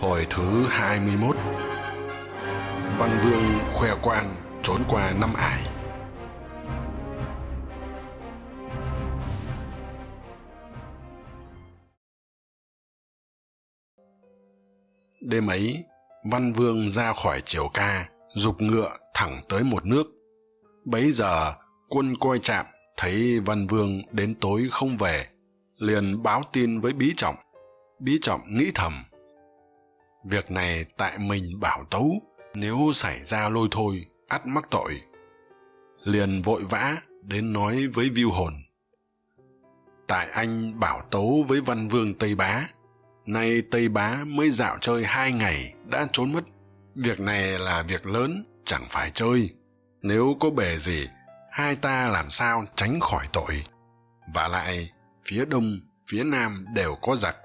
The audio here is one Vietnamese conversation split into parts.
Hồi thứ 21 Văn Vương khoe quan trốn qua năm ải Đêm ấy, Văn Vương ra khỏi triều ca, dục ngựa thẳng tới một nước. Bấy giờ, quân coi trạm thấy Văn Vương đến tối không về, liền báo tin với Bí Trọng. Bí Trọng nghĩ thầm, việc này tại mình bảo tấu, nếu xảy ra lôi thôi, ắt mắc tội. Liền vội vã đến nói với Viu Hồn. Tại anh bảo tấu với Văn Vương Tây Bá, nay Tây Bá mới dạo chơi hai ngày đã trốn mất. Việc này là việc lớn, chẳng phải chơi. Nếu có bề gì, hai ta làm sao tránh khỏi tội. Và lại, phía đông, phía nam đều có giặc.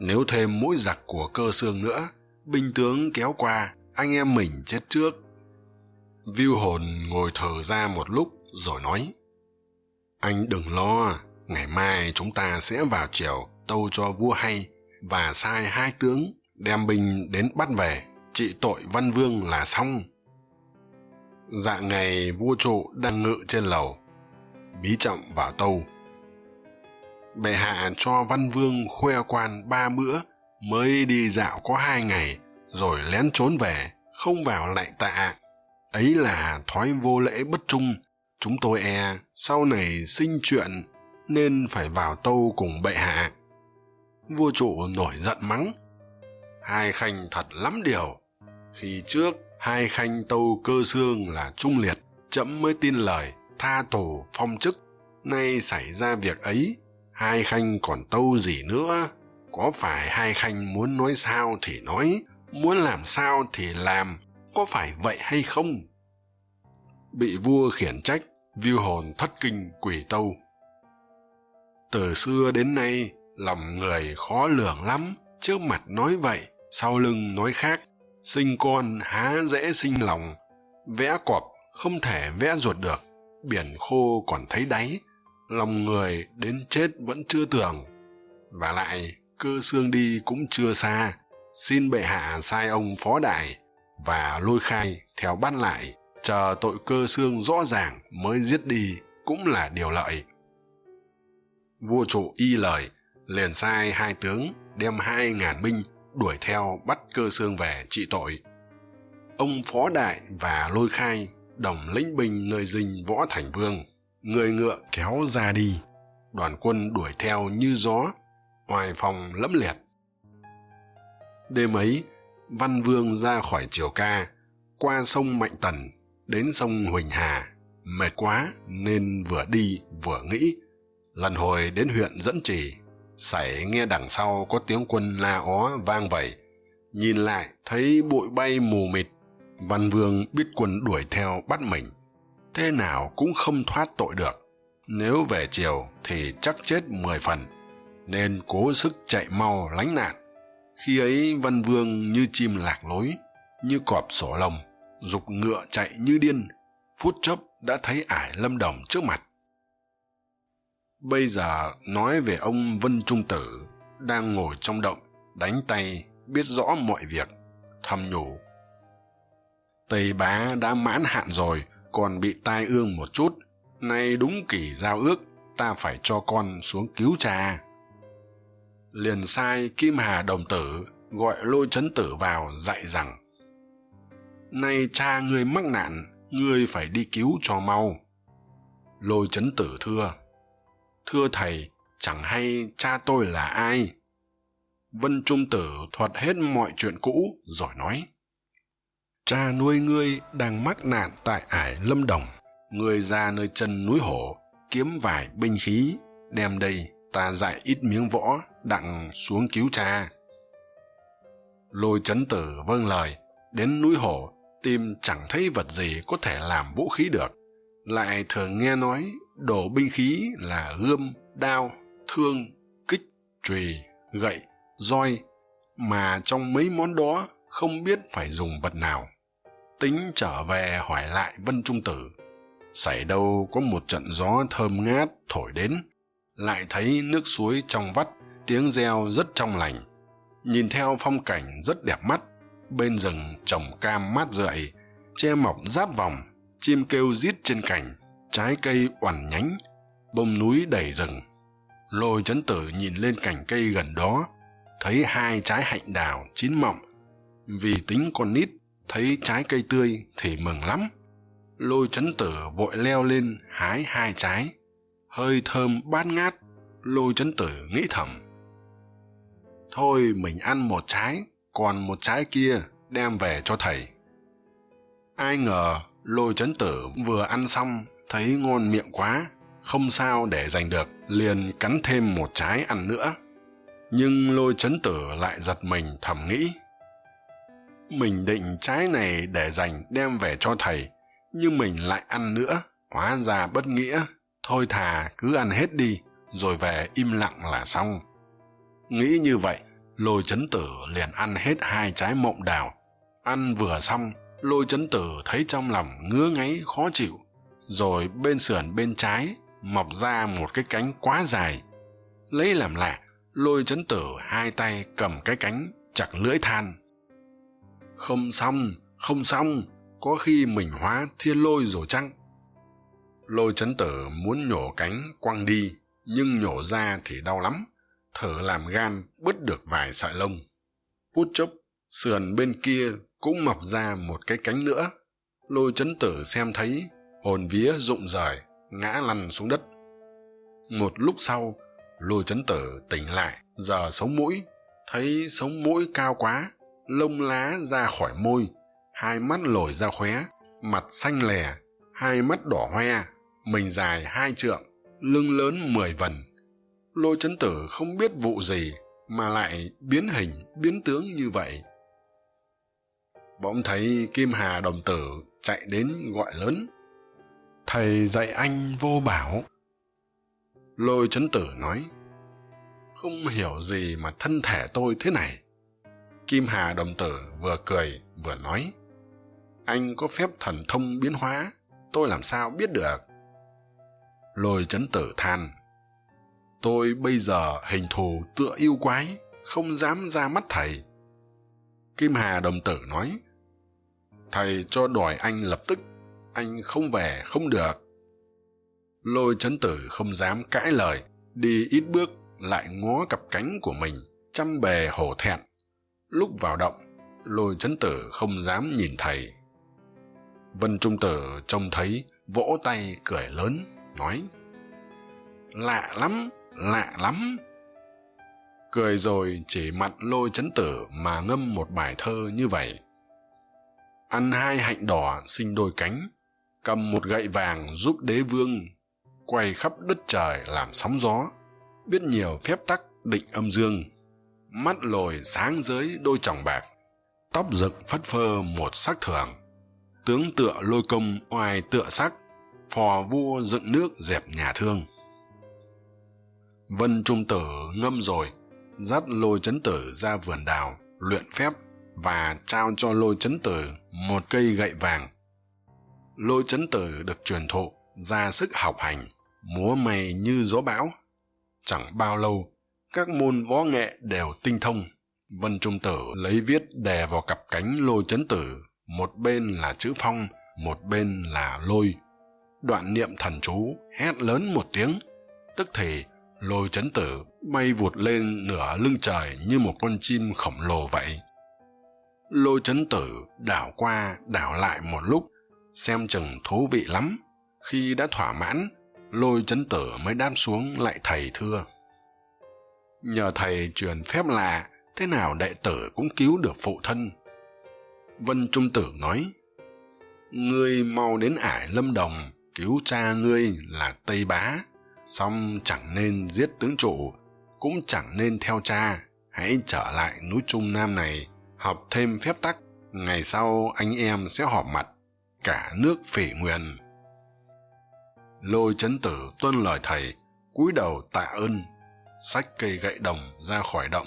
Nếu thêm mũi giặc của cơ xương nữa, binh tướng kéo qua, anh em mình chết trước. Viu hồn ngồi thở ra một lúc rồi nói, Anh đừng lo, ngày mai chúng ta sẽ vào triều tâu cho vua hay và sai hai tướng đem binh đến bắt về trị tội văn vương là xong dạ ngày vua trụ đang ngự trên lầu bí trọng vào tâu bệ hạ cho văn vương khoe quan ba bữa mới đi dạo có hai ngày, rồi lén trốn về, không vào lại tạ. Ấy là thói vô lễ bất trung. Chúng tôi e sau này sinh chuyện nên phải vào tâu cùng bệ hạ. Vua trụ nổi giận mắng. Hai khanh thật lắm điều. Khi trước, hai khanh tâu cơ xương là trung liệt trẫm mới tin lời, tha tù, phong chức. Nay xảy ra việc ấy, hai khanh còn tâu gì nữa? Có phải hai khanh muốn nói sao thì nói, muốn làm sao thì làm, có phải vậy hay không? Bị vua khiển trách viu hồn thất kinh quỳ tâu. Từ xưa đến nay, lòng người khó lường lắm, trước mặt nói vậy, sau lưng nói khác, sinh con há dễ sinh lòng, vẽ cọp không thể vẽ ruột được, biển khô còn thấy đáy, lòng người đến chết vẫn chưa tưởng. Và lại cơ xương đi cũng chưa xa. Xin bệ hạ sai ông phó đại và lôi khai theo bắt lại, chờ tội cơ xương rõ ràng mới giết đi cũng là điều lợi. Vua trụ y lời, liền sai hai tướng đem hai ngàn binh đuổi theo bắt cơ xương về trị tội. Ông phó đại và lôi khai đồng lĩnh binh nơi dinh võ thành vương, người ngựa kéo ra đi. Đoàn quân đuổi theo như gió oai phong lẫm liệt. Đêm ấy, văn vương ra khỏi triều ca, qua sông mạnh tần, đến sông huỳnh hà, mệt quá nên vừa đi vừa nghĩ. Lần hồi đến huyện dẫn trì, sảy nghe đằng sau có tiếng quân la ó vang vẩy. Nhìn lại thấy bụi bay mù mịt, văn vương biết quân đuổi theo bắt mình. Thế nào cũng không thoát tội được. Nếu về chiều thì chắc chết mười phần nên cố sức chạy mau lánh nạn. Khi ấy văn vương như chim lạc lối, như cọp sổ lồng, dục ngựa chạy như điên, phút chốc đã thấy ải lâm đồng trước mặt. Bây giờ nói về ông vân trung tử đang ngồi trong động, đánh tay biết rõ mọi việc, thầm nhủ. Tây bá đã mãn hạn rồi, còn bị tai ương một chút, nay đúng kỳ giao ước, ta phải cho con xuống cứu cha liền sai kim hà đồng tử gọi lôi trấn tử vào dạy rằng, nay cha ngươi mắc nạn, ngươi phải đi cứu cho mau. Lôi trấn tử thưa thưa thầy, chẳng hay cha tôi là ai? Vân trung tử thuật hết mọi chuyện cũ rồi nói, cha nuôi ngươi đang mắc nạn tại ải lâm đồng. Ngươi ra nơi chân núi hổ, kiếm vài binh khí, đem đây ta dạy ít miếng võ đặng xuống cứu cha. Lôi chấn tử vâng lời, đến núi hổ, tìm chẳng thấy vật gì có thể làm vũ khí được. Lại thường nghe nói đổ binh khí là gươm, đao, thương, kích, chùy, gậy, roi, mà trong mấy món đó không biết phải dùng vật nào. Tính trở về hỏi lại vân trung tử, xảy đâu có một trận gió thơm ngát thổi đến? Lại thấy nước suối trong vắt tiếng reo rất trong lành, nhìn theo phong cảnh rất đẹp mắt, bên rừng trồng cam mát rượi, che mọc giáp vòng, chim kêu rít trên cành, trái cây oằn nhánh, bông núi đầy rừng. Lôi chấn tử nhìn lên cành cây gần đó, thấy hai trái hạnh đào chín mọng. Vì tính con nít, thấy trái cây tươi thì mừng lắm. Lôi chấn tử vội leo lên hái hai trái. Hơi thơm bát ngát, lôi chấn tử nghĩ thầm thôi mình ăn một trái, còn một trái kia đem về cho thầy. Ai ngờ lôi chấn tử vừa ăn xong, thấy ngon miệng quá, không sao để dành được, liền cắn thêm một trái ăn nữa. Nhưng lôi chấn tử lại giật mình thầm nghĩ, mình định trái này để dành đem về cho thầy, nhưng mình lại ăn nữa, hóa ra bất nghĩa. Thôi thà cứ ăn hết đi, rồi về im lặng là xong nghĩ như vậy lôi chấn tử liền ăn hết hai trái mộng đào. Ăn vừa xong lôi chấn tử thấy trong lòng ngứa ngáy, khó chịu. Rồi bên sườn bên trái mọc ra một cái cánh quá dài. Lấy làm lạ lôi chấn tử hai tay cầm cái cánh chặt lưỡi than. Không xong không xong, có khi mình hóa thiên lôi rồi chăng? Lôi chấn tử muốn nhổ cánh quăng đi, nhưng nhổ ra thì đau lắm thở làm gan, bứt được vài sợi lông. Phút chốc, sườn bên kia cũng mọc ra một cái cánh nữa. Lôi chấn tử xem thấy, hồn vía rụng rời, ngã lăn xuống đất. Một lúc sau, lôi chấn tử tỉnh lại, giờ sống mũi, thấy sống mũi cao quá, lông lá ra khỏi môi, hai mắt lồi ra khóe, mặt xanh lè, hai mắt đỏ hoe, mình dài hai trượng, lưng lớn mười vần lôi chấn tử không biết vụ gì mà lại biến hình, biến tướng như vậy. Bỗng thấy kim hà đồng tử chạy đến gọi lớn. Thầy dạy anh vô bảo. Lôi chấn tử nói, không hiểu gì mà thân thể tôi thế này. Kim hà đồng tử vừa cười vừa nói, anh có phép thần thông biến hóa, tôi làm sao biết được? Lôi chấn tử than tôi bây giờ hình thù tựa yêu quái, không dám ra mắt thầy. Kim hà đồng tử nói, thầy cho đòi anh lập tức, anh không về không được. Lôi trấn tử không dám cãi lời, đi ít bước lại ngó cặp cánh của mình, chăm bề hổ thẹn. Lúc vào động, lôi trấn tử không dám nhìn thầy. Vân trung tử trông thấy, vỗ tay cười lớn, nói, lạ lắm lạ lắm. Cười rồi chỉ mặt lôi chấn tử mà ngâm một bài thơ như vậy. Ăn hai hạnh đỏ sinh đôi cánh, cầm một gậy vàng giúp đế vương, quay khắp đất trời làm sóng gió, biết nhiều phép tắc định âm dương. Mắt lồi sáng giới đôi tròng bạc, tóc rực phất phơ một sắc thường. Tướng tựa lôi công oai tựa sắc, phò vua dựng nước dẹp nhà thương vân trung tử ngâm rồi, dắt lôi chấn tử ra vườn đào, luyện phép và trao cho lôi chấn tử một cây gậy vàng. Lôi chấn tử được truyền thụ ra sức học hành, múa may như gió bão. Chẳng bao lâu, các môn võ nghệ đều tinh thông. Vân trung tử lấy viết đè vào cặp cánh lôi chấn tử, một bên là chữ phong, một bên là lôi. Đoạn niệm thần chú hét lớn một tiếng, tức thì lôi chấn tử, bay vụt lên nửa lưng trời như một con chim khổng lồ vậy. Lôi chấn tử, đảo qua, đảo lại một lúc, xem chừng thú vị lắm. Khi đã thỏa mãn, lôi chấn tử mới đáp xuống lại thầy thưa. Nhờ thầy truyền phép lạ, thế nào đệ tử cũng cứu được phụ thân. Vân trung tử nói, ngươi mau đến ải lâm đồng, cứu cha ngươi là tây bá song chẳng nên giết tướng trụ cũng chẳng nên theo cha. Hãy trở lại núi trung nam này, học thêm phép tắc. Ngày sau anh em sẽ họp mặt, cả nước phỉ nguyền. Lôi chấn tử tuân lời thầy, cúi đầu tạ ơn. Xách cây gậy đồng ra khỏi động,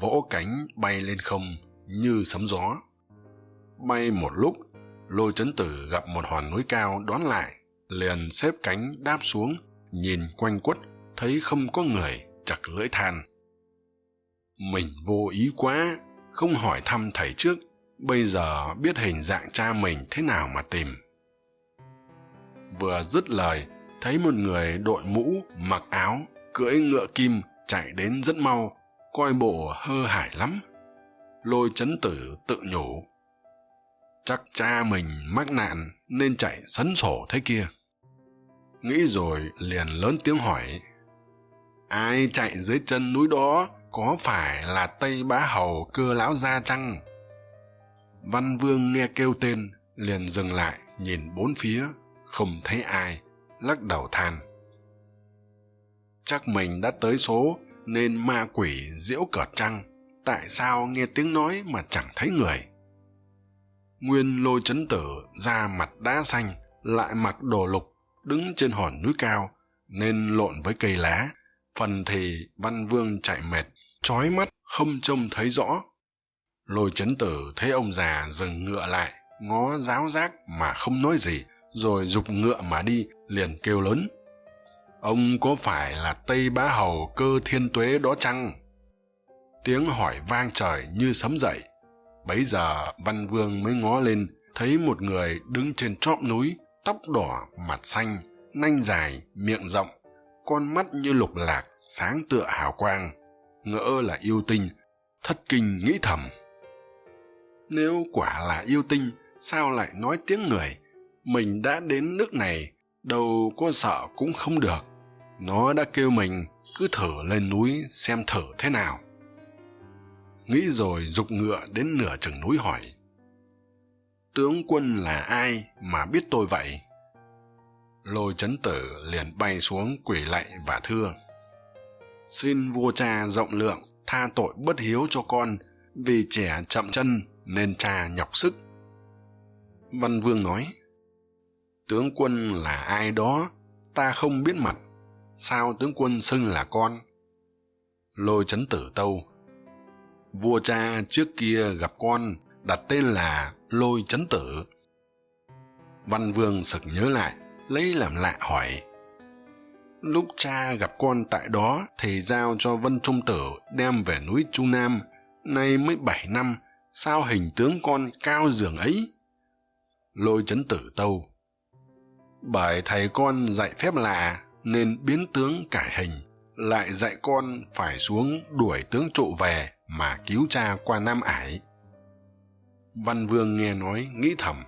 vỗ cánh bay lên không như sấm gió. Bay một lúc, lôi chấn tử gặp một hòn núi cao đón lại, liền xếp cánh đáp xuống nhìn quanh quất, thấy không có người, chặt lưỡi than. Mình vô ý quá, không hỏi thăm thầy trước, bây giờ biết hình dạng cha mình thế nào mà tìm. Vừa dứt lời, thấy một người đội mũ, mặc áo, cưỡi ngựa kim chạy đến rất mau, coi bộ hơ hải lắm. Lôi chấn tử tự nhủ, chắc cha mình mắc nạn nên chạy sấn sổ thế kia nghĩ rồi liền lớn tiếng hỏi, ai chạy dưới chân núi đó? Có phải là tây bá hầu cơ lão gia chăng? Văn vương nghe kêu tên, liền dừng lại, nhìn bốn phía, không thấy ai, lắc đầu than. Chắc mình đã tới số, nên ma quỷ diễu cợt trăng tại sao nghe tiếng nói mà chẳng thấy người? Nguyên lôi chấn tử da mặt đá xanh, lại mặc đồ lục đứng trên hòn núi cao, nên lộn với cây lá. Phần thì văn vương chạy mệt trói mắt, không trông thấy rõ. Lôi chấn tử thấy ông già dừng ngựa lại, ngó giáo giác mà không nói gì, rồi g ngựa mà đi, liền kêu lớn. Ông có phải là tây bá hầu cơ thiên tuế đó chăng? Tiếng hỏi vang trời như sấm dậy. Bấy giờ văn vương mới ngó lên, thấy một người đứng trên chóp núi tóc đỏ, mặt xanh, nanh dài, miệng rộng, con mắt như lục lạc, sáng tựa hào quang, ngỡ là yêu tinh, thất kinh nghĩ thầm. Nếu quả là yêu tinh, sao lại nói tiếng người? Mình đã đến nước này, đâu có sợ cũng không được. Nó đã kêu mình cứ thử lên núi xem thử thế nào. Nghĩ rồi g ụ c ngựa đến nửa chừng núi hỏi tướng quân là ai mà biết tôi vậy? Lôi chấn tử liền bay xuống quỳ lạy và thưa, xin vua cha rộng lượng tha tội bất hiếu cho con, vì trẻ chậm chân nên cha nhọc sức. Văn vương nói, tướng quân là ai đó ta không biết mặt, sao tướng quân xưng là con? Lôi chấn tử tâu, vua cha trước kia gặp con đặt tên là lôi chấn tử. Văn vương sực nhớ lại, lấy làm lạ hỏi lúc cha gặp con tại đó thì giao cho vân trung tử đem về núi chu nam. Nay mới bảy năm, sao hình tướng con cao dường ấy? Lôi chấn tử tâu. Bởi thầy con dạy phép lạ, nên biến tướng cải hình, lại dạy con phải xuống đuổi tướng trụ về mà cứu cha qua nam ải văn vương nghe nói, nghĩ thầm.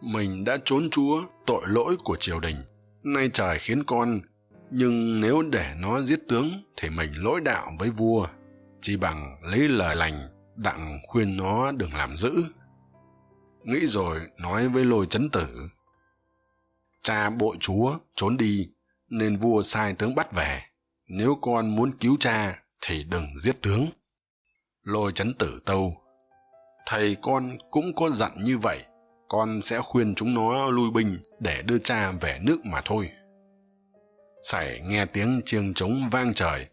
Mình đã trốn chúa, tội lỗi của triều đình, nay trời khiến con, nhưng nếu để nó giết tướng thì mình lỗi đạo với vua, chỉ bằng lấy lời lành, đặng khuyên nó đừng làm dữ. Nghĩ rồi nói với lôi chấn tử, cha bội chúa trốn đi, nên vua sai tướng bắt về. Nếu con muốn cứu cha thì đừng giết tướng. Lôi chấn tử tâu thầy con cũng có dặn như vậy, con sẽ khuyên chúng nó lui binh để đưa cha về nước mà thôi. Sảy nghe tiếng chiêng trống vang trời,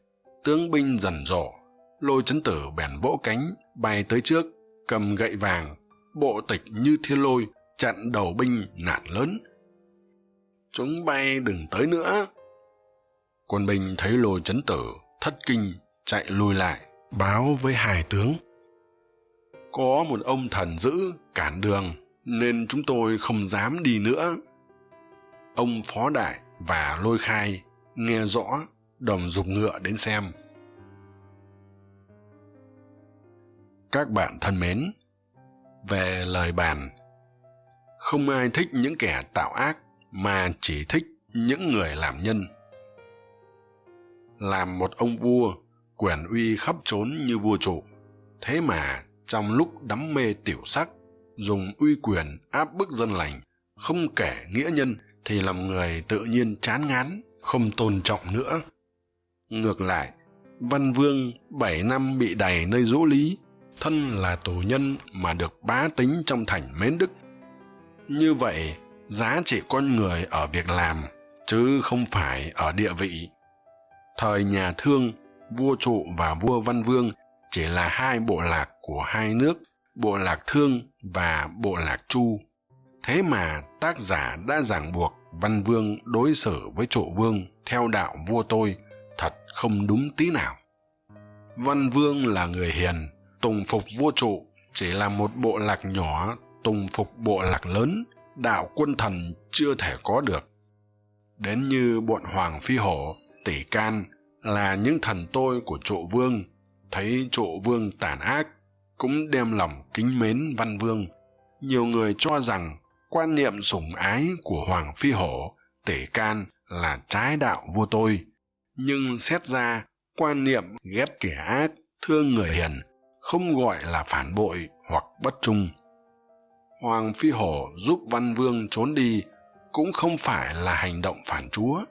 tướng binh dần dỗ lôi chấn tử bèn vỗ cánh, bay tới trước, cầm gậy vàng, bộ tịch như thiên lôi, chặn đầu binh nạt lớn. Chúng bay đừng tới nữa. Quân binh thấy lôi chấn tử, thất kinh, chạy lùi lại, báo với hai tướng có một ông thần giữ cản đường, nên chúng tôi không dám đi nữa. Ông phó đại và lôi khai nghe rõ, đồng dục ngựa đến xem. Các bạn thân mến, về lời bàn. Không ai thích những kẻ tạo ác, mà chỉ thích những người làm nhân. Làm một ông vua, quyền uy khắp trốn như vua trụ, thế mà trong lúc đắm mê tiểu sắc, dùng uy quyền áp bức dân lành, không kể nghĩa nhân, thì làm người tự nhiên chán ngán, không tôn trọng nữa. Ngược lại, văn vương bảy năm bị đày nơi dỗ lý, thân là tù nhân mà được bá tính trong thành mến đức. Như vậy, giá trị con người ở việc làm, chứ không phải ở địa vị. Thời nhà thương, vua trụ và vua văn vương chỉ là hai bộ lạc của hai nước, bộ lạc thương và bộ lạc chu. Thế mà tác giả đã ràng buộc văn vương đối xử với trụ vương theo đạo vua tôi thật không đúng tí nào. Văn vương là người hiền, tùng phục vua trụ, chỉ là một bộ lạc nhỏ, tùng phục bộ lạc lớn, đạo quân thần chưa thể có được. Đến như bọn hoàng phi hổ, tỷ can là những thần tôi của trụ vương thấy trụ vương tàn ác, cũng đem lòng kính mến văn vương. Nhiều người cho rằng quan niệm sủng ái của hoàng phi hổ, tể can là trái đạo vua tôi. Nhưng xét ra, quan niệm ghét kẻ ác, thương người hiền, không gọi là phản bội hoặc bất trung. Hoàng phi hổ giúp văn vương trốn đi cũng không phải là hành động phản chúa.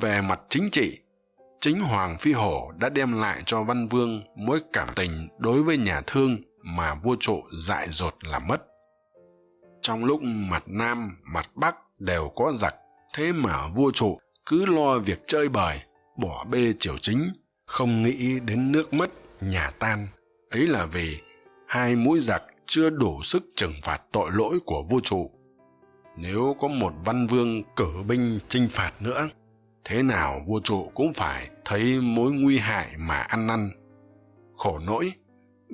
Về mặt chính trị chính hoàng phi hổ đã đem lại cho văn vương mối cảm tình đối với nhà thương mà vua trụ dại dột làm mất. Trong lúc mặt nam, mặt bắc đều có giặc, thế mà vua trụ cứ lo việc chơi bời, bỏ bê triều chính, không nghĩ đến nước mất, nhà tan. Ấy là vì hai mũi giặc chưa đủ sức trừng phạt tội lỗi của vua trụ. Nếu có một văn vương cử binh chinh phạt nữa thế nào vua trụ cũng phải thấy mối nguy hại mà ăn năn. Khổ nỗi,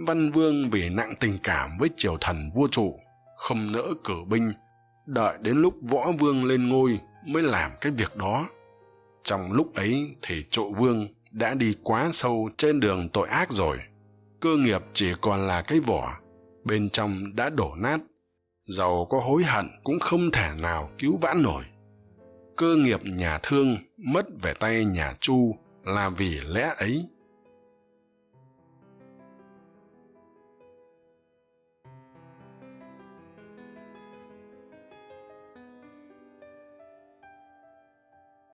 văn vương vì nặng tình cảm với triều thần vua trụ, không nỡ cử binh, đợi đến lúc võ vương lên ngôi mới làm cái việc đó. Trong lúc ấy thì trụ vương đã đi quá sâu trên đường tội ác rồi. Cơ nghiệp chỉ còn là cái vỏ, bên trong đã đổ nát. Giàu có hối hận cũng không thể nào cứu vãn nổi cơ nghiệp nhà thương mất về tay nhà chu là vì lẽ ấy.